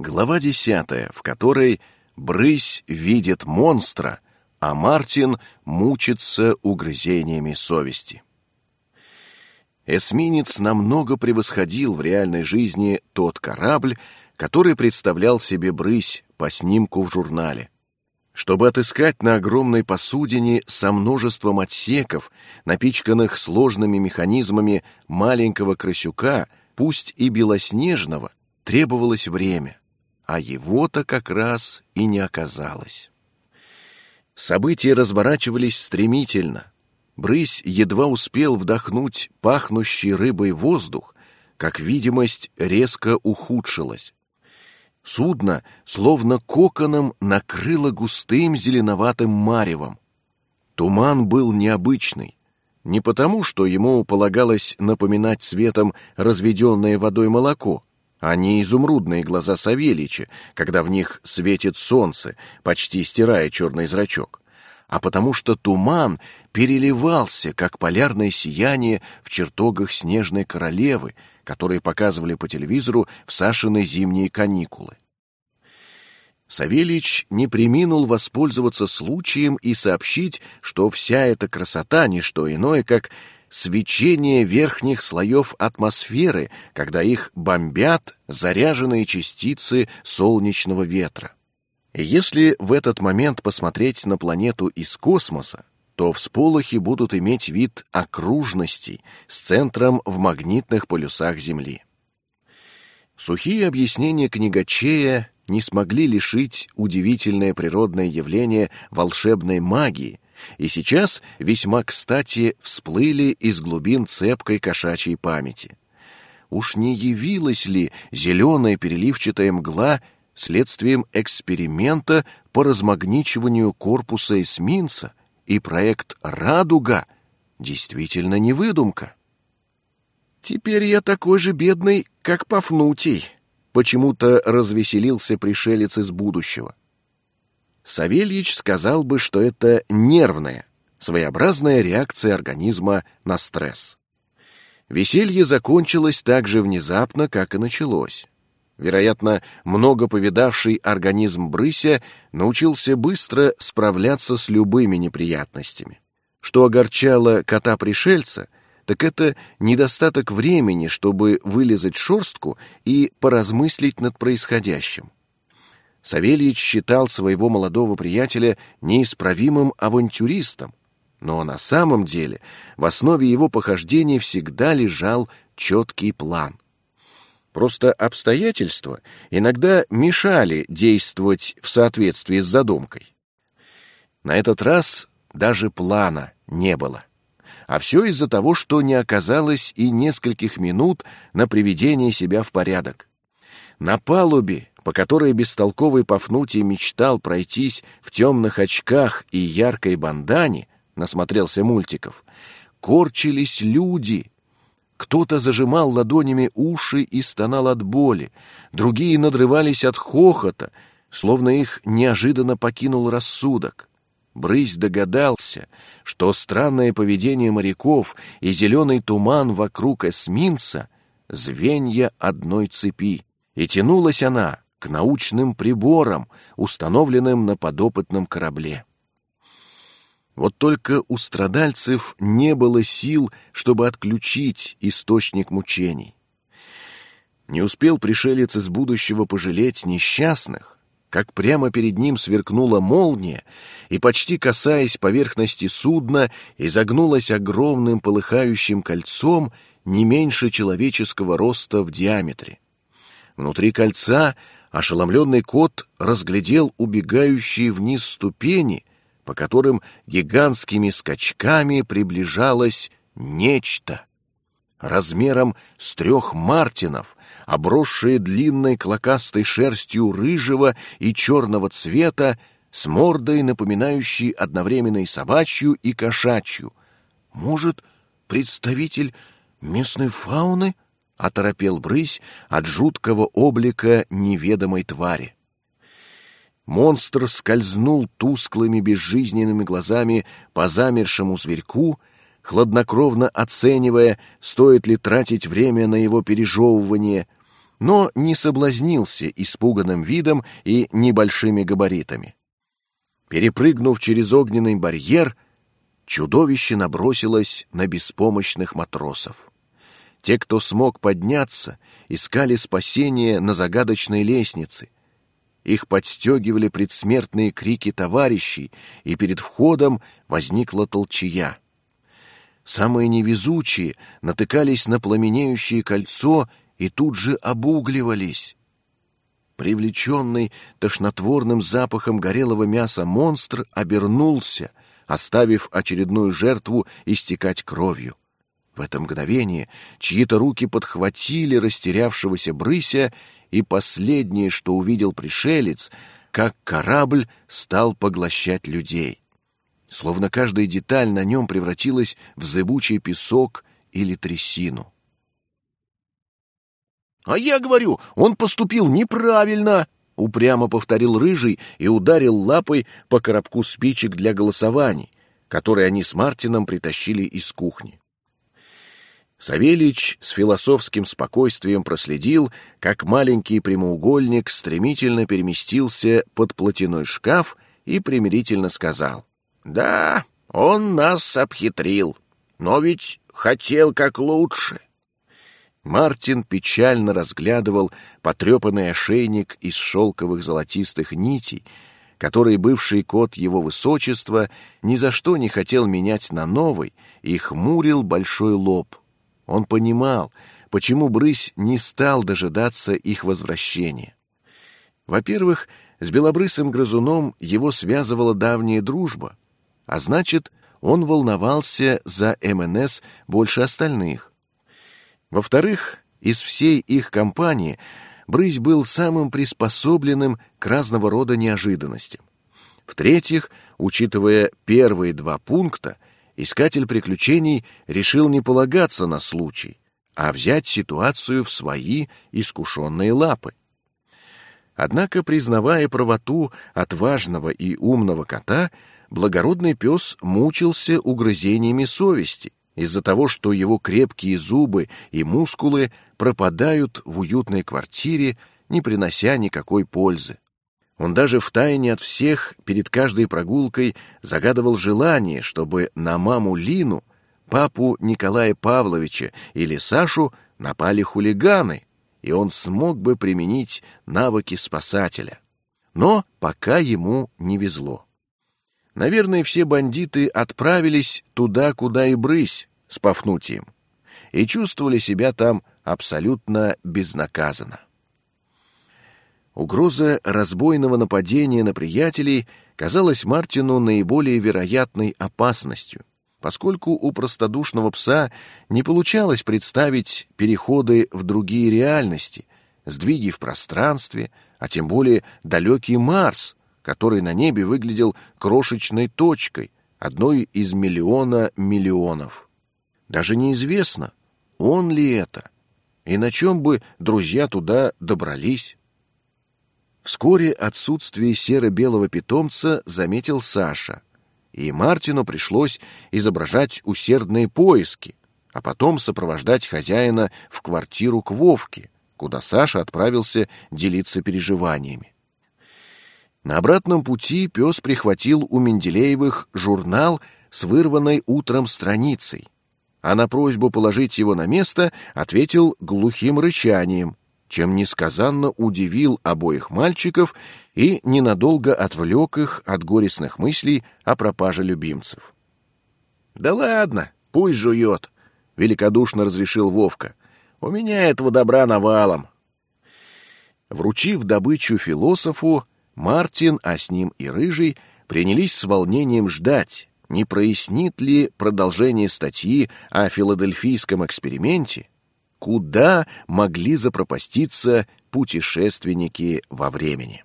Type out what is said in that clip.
Глава десятая, в которой Брысь видит монстра, а Мартин мучится угрызениями совести. Эсминец намного превосходил в реальной жизни тот корабль, который представлял себе Брысь по снимку в журнале. Чтобы отыскать на огромной посудине со множеством отсеков, напичканных сложными механизмами маленького крысюка, пусть и белоснежного, требовалось время, а его-то как раз и не оказалось. События разворачивались стремительно. Брысь едва успел вдохнуть пахнущий рыбой воздух, как видимость резко ухудшилась. Судно, словно коконом, накрыло густым зеленоватым маревом. Туман был необычный. Не потому, что ему полагалось напоминать цветом разведенное водой молоко, а не изумрудные глаза Савельича, когда в них светит солнце, почти стирая черный зрачок, а потому что туман переливался, как полярное сияние в чертогах снежной королевы, которые показывали по телевизору в Сашины зимние каникулы. Савельич не приминул воспользоваться случаем и сообщить, что вся эта красота — не что иное, как свечение верхних слоев атмосферы, когда их бомбят заряженные частицы солнечного ветра. Если в этот момент посмотреть на планету из космоса, то всполохи будут иметь вид окружностей с центром в магнитных полюсах Земли. Сухие объяснения книгачея не смогли лишить удивительное природное явление волшебной магии, и сейчас весьма кстати всплыли из глубин цепкой кошачьей памяти. Уж не явилась ли зеленая переливчатая мгла следствием эксперимента по размагничиванию корпуса эсминца, и проект «Радуга» действительно не выдумка? «Теперь я такой же бедный, как Пафнутий», — почему-то развеселился пришелец из будущего. Савельич сказал бы, что это нервная, своеобразная реакция организма на стресс. Веселье закончилось так же внезапно, как и началось. Вероятно, много повидавший организм Брыся научился быстро справляться с любыми неприятностями. Что огорчало кота-пришельца, так это недостаток времени, чтобы вылезать шерстку и поразмыслить над происходящим. Савельич считал своего молодого приятеля неисправимым авантюристом, но на самом деле в основе его похождений всегда лежал четкий план. Просто обстоятельства иногда мешали действовать в соответствии с задумкой. На этот раз даже плана не было. А все из-за того, что не оказалось и нескольких минут на приведение себя в порядок. На палубе по которой бестолковый Пафнутий мечтал пройтись в темных очках и яркой бандане, насмотрелся мультиков, корчились люди. Кто-то зажимал ладонями уши и стонал от боли, другие надрывались от хохота, словно их неожиданно покинул рассудок. Брысь догадался, что странное поведение моряков и зеленый туман вокруг эсминца — звенья одной цепи, и тянулась она к научным приборам, установленным на подопытном корабле. Вот только у страдальцев не было сил, чтобы отключить источник мучений. Не успел пришелец из будущего пожалеть несчастных, как прямо перед ним сверкнула молния и, почти касаясь поверхности судна, изогнулась огромным полыхающим кольцом не меньше человеческого роста в диаметре. Внутри кольца ошеломленный кот разглядел убегающие вниз ступени, по которым гигантскими скачками приближалось нечто. Размером с трех мартинов, обросшие длинной клокастой шерстью рыжего и черного цвета, с мордой, напоминающей одновременно и собачью, и кошачью. Может, представитель местной фауны — оторопел брысь от жуткого облика неведомой твари. Монстр скользнул тусклыми безжизненными глазами по замершему зверьку, хладнокровно оценивая, стоит ли тратить время на его пережевывание, но не соблазнился испуганным видом и небольшими габаритами. Перепрыгнув через огненный барьер, чудовище набросилось на беспомощных матросов. Те, кто смог подняться, искали спасения на загадочной лестнице. Их подстегивали предсмертные крики товарищей, и перед входом возникла толчья. Самые невезучие натыкались на пламенеющее кольцо и тут же обугливались. Привлеченный тошнотворным запахом горелого мяса монстр обернулся, оставив очередную жертву истекать кровью. В это мгновение чьи-то руки подхватили растерявшегося брыся, и последнее, что увидел пришелец, как корабль стал поглощать людей. Словно каждая деталь на нем превратилась в зыбучий песок или трясину. «А я говорю, он поступил неправильно!» — упрямо повторил Рыжий и ударил лапой по коробку спичек для голосований, которые они с Мартином притащили из кухни. Савельич с философским спокойствием проследил, как маленький прямоугольник стремительно переместился под платяной шкаф и примирительно сказал. «Да, он нас обхитрил, но ведь хотел как лучше». Мартин печально разглядывал потрепанный ошейник из шелковых золотистых нитей, который бывший кот его высочества ни за что не хотел менять на новый и хмурил большой лоб. Он понимал, почему Брысь не стал дожидаться их возвращения. Во-первых, с белобрысым грызуном его связывала давняя дружба, а значит, он волновался за МНС больше остальных. Во-вторых, из всей их компании Брысь был самым приспособленным к разного рода неожиданностям. В-третьих, учитывая первые два пункта, искатель приключений решил не полагаться на случай, а взять ситуацию в свои искушенные лапы. Однако, признавая правоту отважного и умного кота, благородный пес мучился угрызениями совести из-за того, что его крепкие зубы и мускулы пропадают в уютной квартире, не принося никакой пользы. Он даже втайне от всех перед каждой прогулкой загадывал желание, чтобы на маму Лину, папу Николая Павловича или Сашу напали хулиганы, и он смог бы применить навыки спасателя. Но пока ему не везло. Наверное, все бандиты отправились туда, куда и брысь, с Пафнутием, и чувствовали себя там абсолютно безнаказанно. Угроза разбойного нападения на приятелей казалась Мартину наиболее вероятной опасностью, поскольку у простодушного пса не получалось представить переходы в другие реальности, сдвиги в пространстве, а тем более далекий Марс, который на небе выглядел крошечной точкой, одной из миллиона миллионов. Даже неизвестно, он ли это, и на чем бы друзья туда добрались. Вскоре отсутствие серо-белого питомца заметил Саша, и Мартину пришлось изображать усердные поиски, а потом сопровождать хозяина в квартиру к Вовке, куда Саша отправился делиться переживаниями. На обратном пути пес прихватил у Менделеевых журнал с вырванной утром страницей, а на просьбу положить его на место ответил глухим рычанием, чем несказанно удивил обоих мальчиков и ненадолго отвлек их от горестных мыслей о пропаже любимцев. «Да ладно, пусть жует», — великодушно разрешил Вовка. «У меня этого добра навалом». Вручив добычу философу, Мартин, а с ним и Рыжий, принялись с волнением ждать, не прояснит ли продолжение статьи о филадельфийском эксперименте, куда могли запропаститься путешественники во времени.